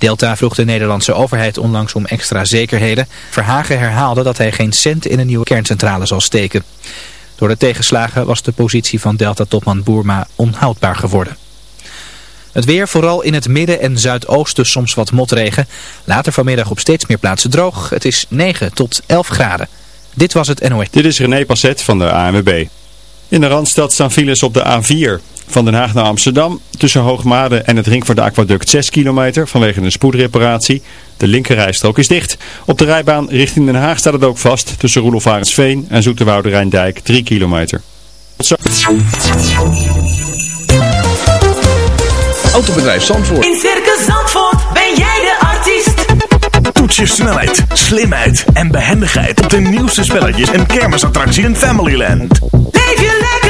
Delta vroeg de Nederlandse overheid onlangs om extra zekerheden. Verhagen herhaalde dat hij geen cent in een nieuwe kerncentrale zal steken. Door de tegenslagen was de positie van Delta-topman Boerma onhoudbaar geworden. Het weer, vooral in het midden en zuidoosten soms wat motregen. Later vanmiddag op steeds meer plaatsen droog. Het is 9 tot 11 graden. Dit was het NOS. Dit is René Passet van de ANWB. In de Randstad staan files op de A4. Van Den Haag naar Amsterdam. Tussen Hoogmade en het Ringvaart Aquaduct 6 kilometer vanwege een spoedreparatie. De linkerrijstrook is dicht. Op de rijbaan richting Den Haag staat het ook vast. Tussen Roelof Arendsveen en Zoeterwoude Rijndijk 3 kilometer. Autobedrijf Zandvoort. In Circus Zandvoort ben jij de artiest. Toets je snelheid, slimheid en behendigheid op de nieuwste spelletjes en kermisattracties in Familyland. Leef je lekker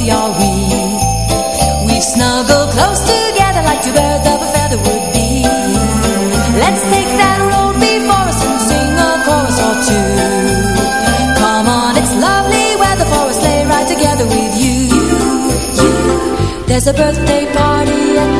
cozy are we. We've snuggled close together like two birds of a feather would be. Let's take that road before us and sing a chorus or two. Come on, it's lovely weather for us, lay right together with you. you, you. There's a birthday party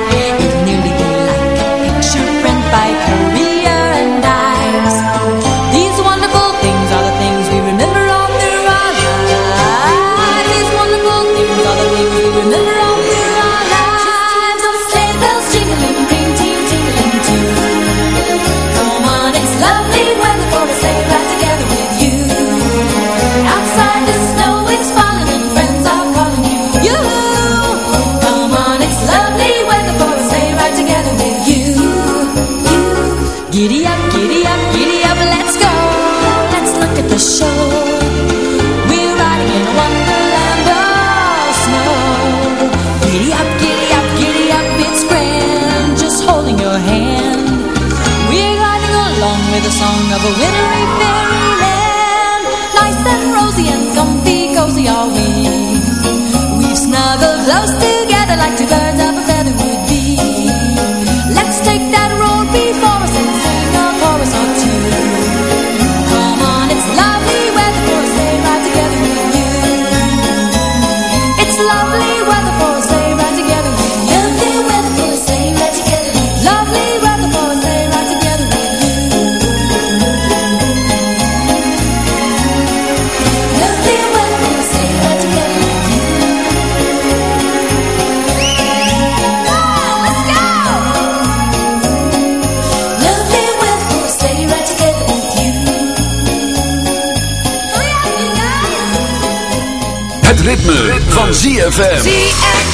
back to back. ZFM.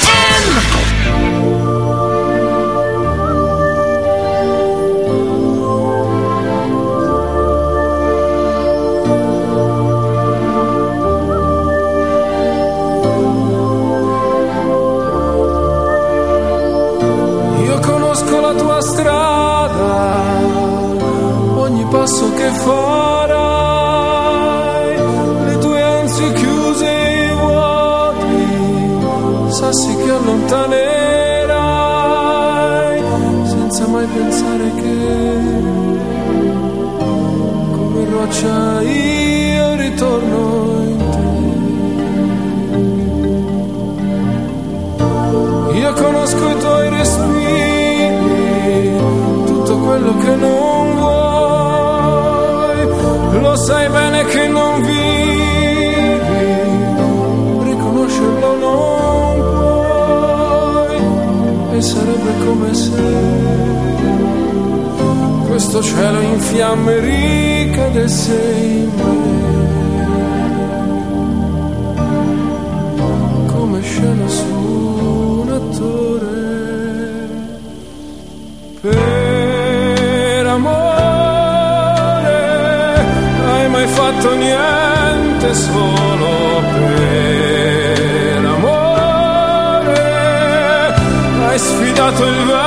detto niente solo per amore, hai sfidato il vento.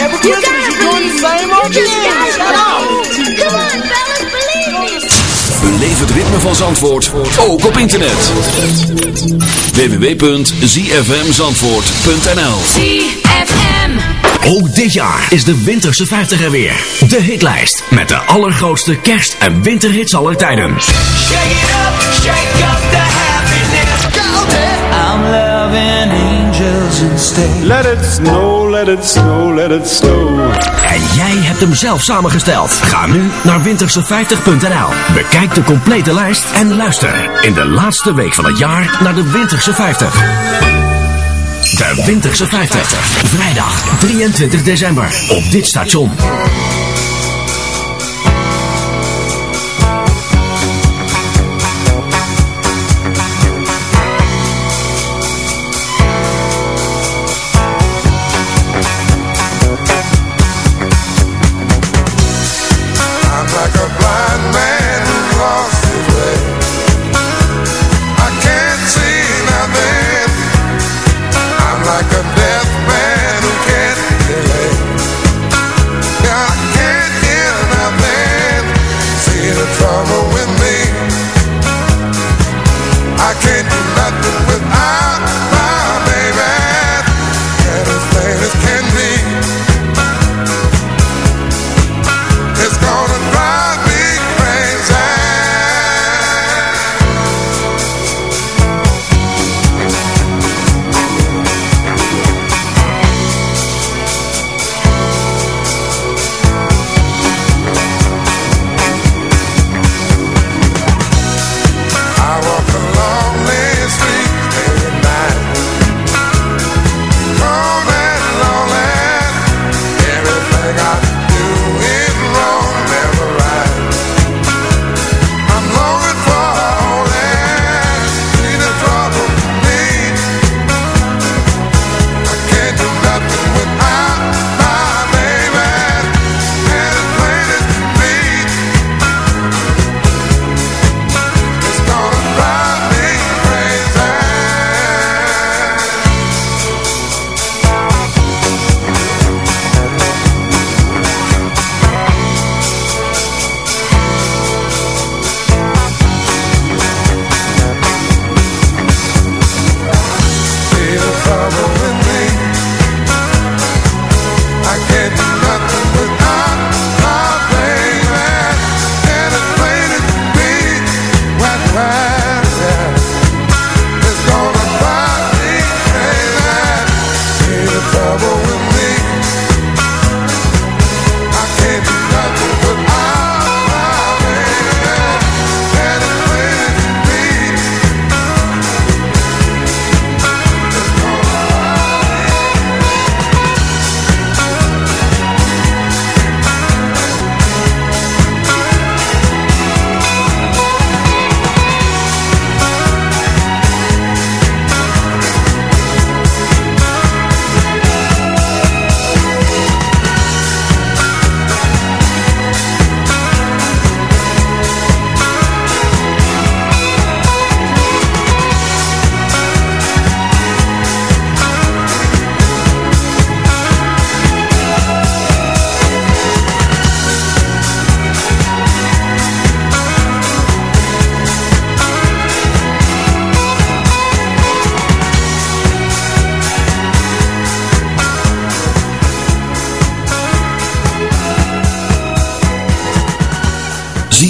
Claus. You gotta believe me. You just gotta believe me. Come on, fellas, believe me. Beleef het ritme van Zandvoort ook op internet. www.zfmzandvoort.nl ZFM. Ook dit jaar is de Winterse 50 er weer. De hitlijst met de allergrootste kerst- en winterhits aller tijden. Shake it up, shake up the happiness. Loving angels instead. Let it snow, let it snow, let it snow. En jij hebt hem zelf samengesteld. Ga nu naar winterse50.nl. Bekijk de complete lijst en luister in de laatste week van het jaar naar de Winterse 50. De Winterse 50. Vrijdag 23 december op dit station.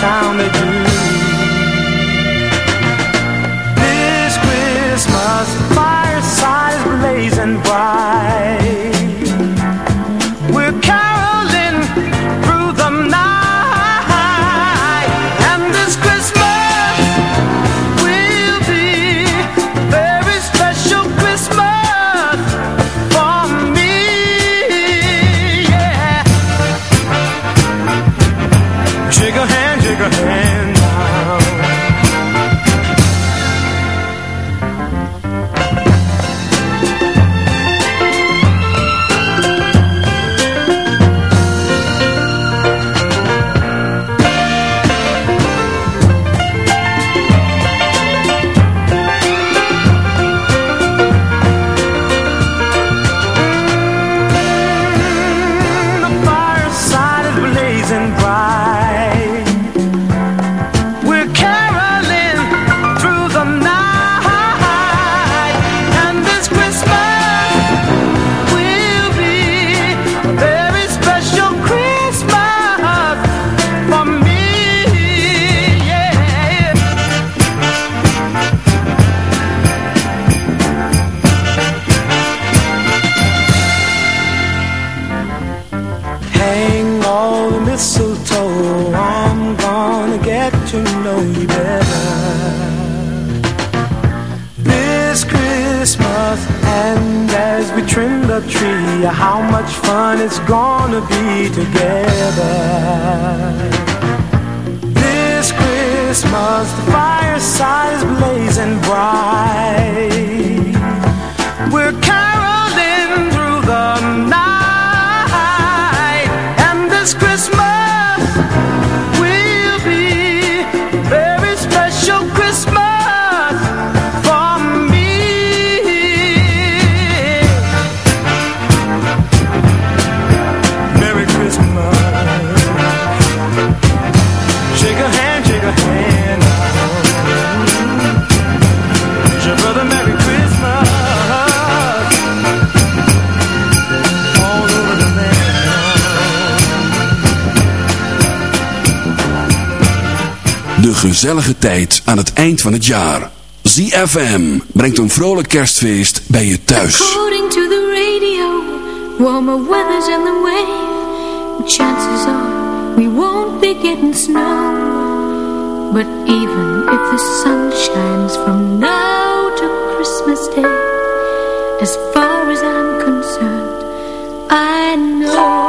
sound to do gezellige tijd aan het eind van het jaar. ZFM brengt een vrolijk kerstfeest bij je thuis. According to the radio, warmer weather's in the way. Chances are we won't be getting snow. But even if the sun shines from now to Christmas Day, as far as I'm concerned, I know.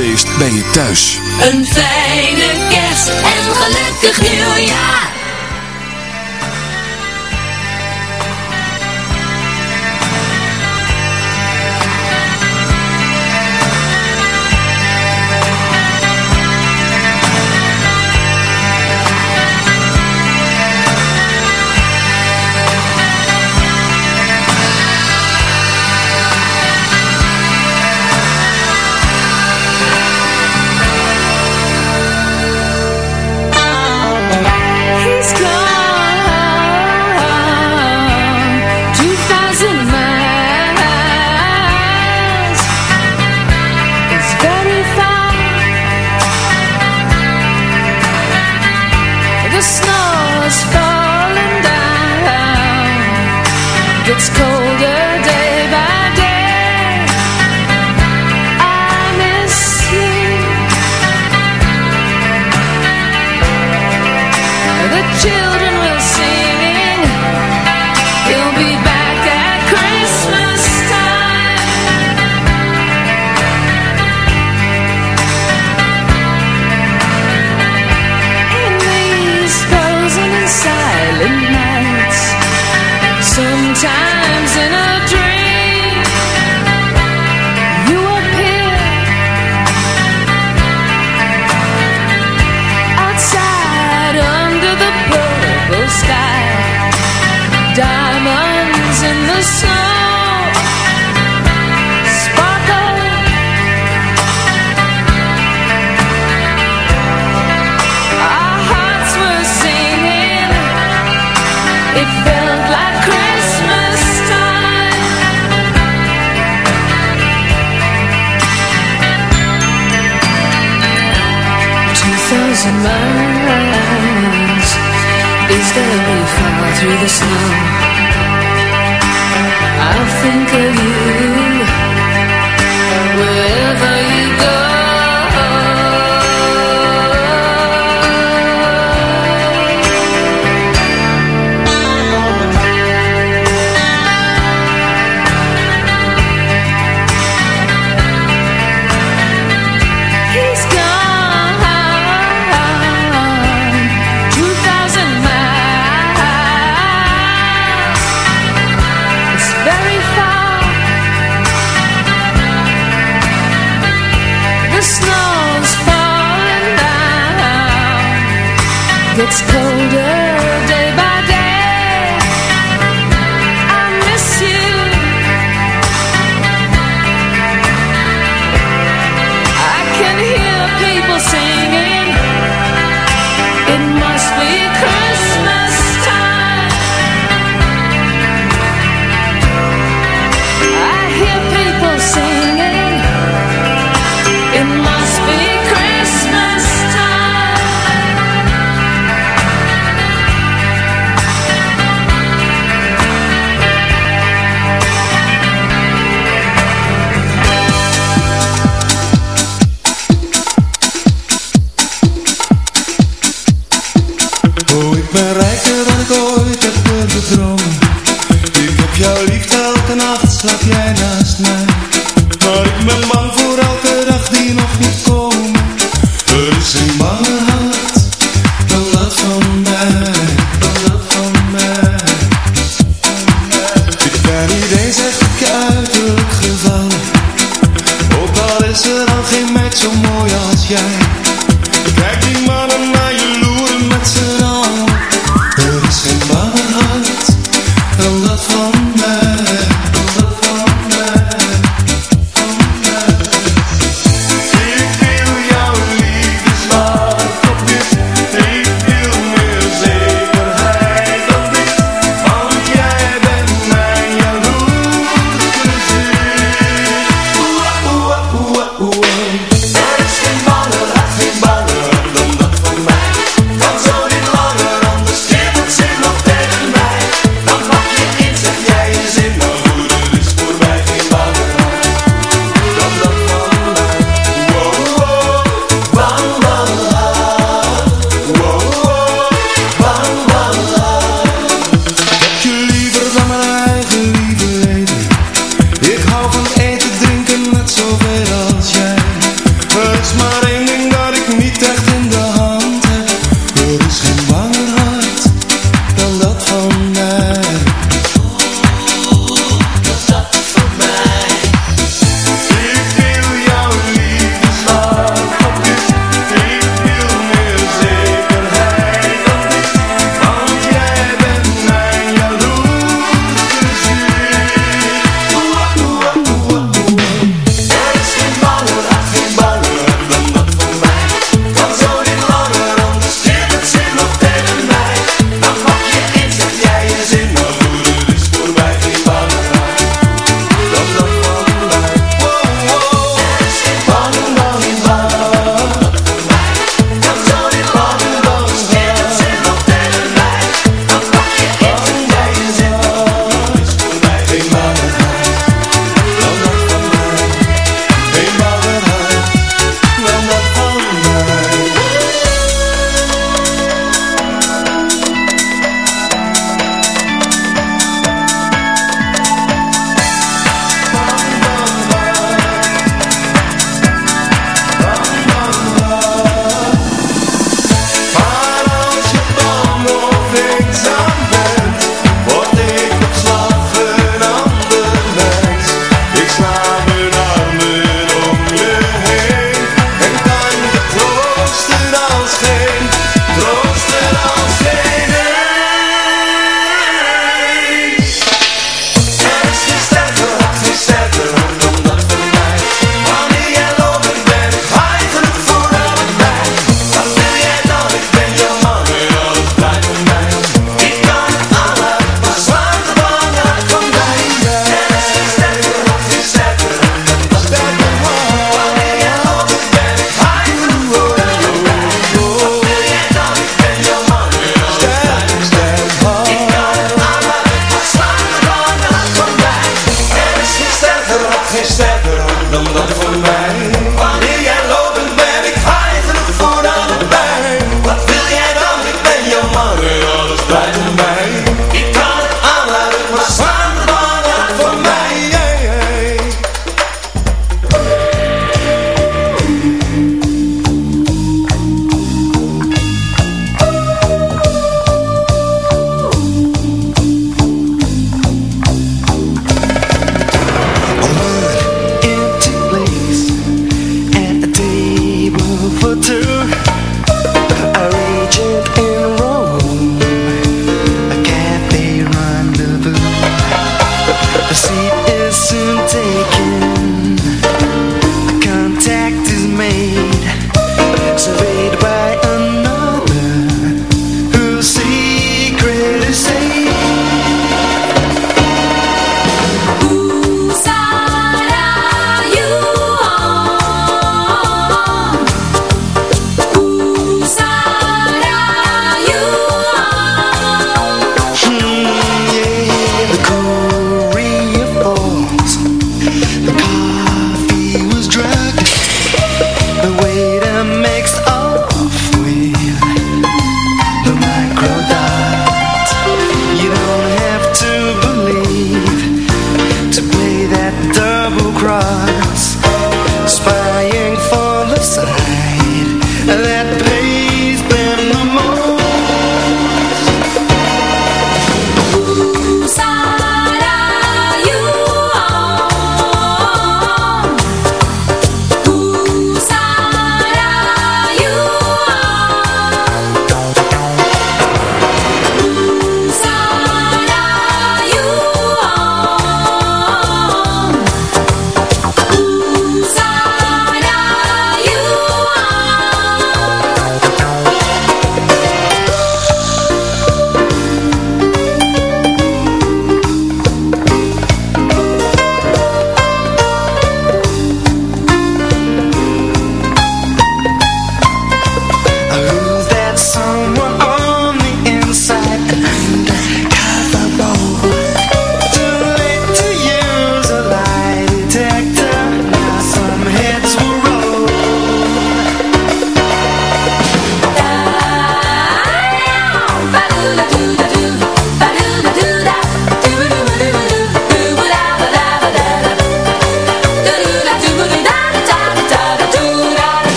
Ben bij je thuis. Een fijne kerst en gelukkig nieuwjaar. through the snow.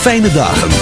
Fijne dagen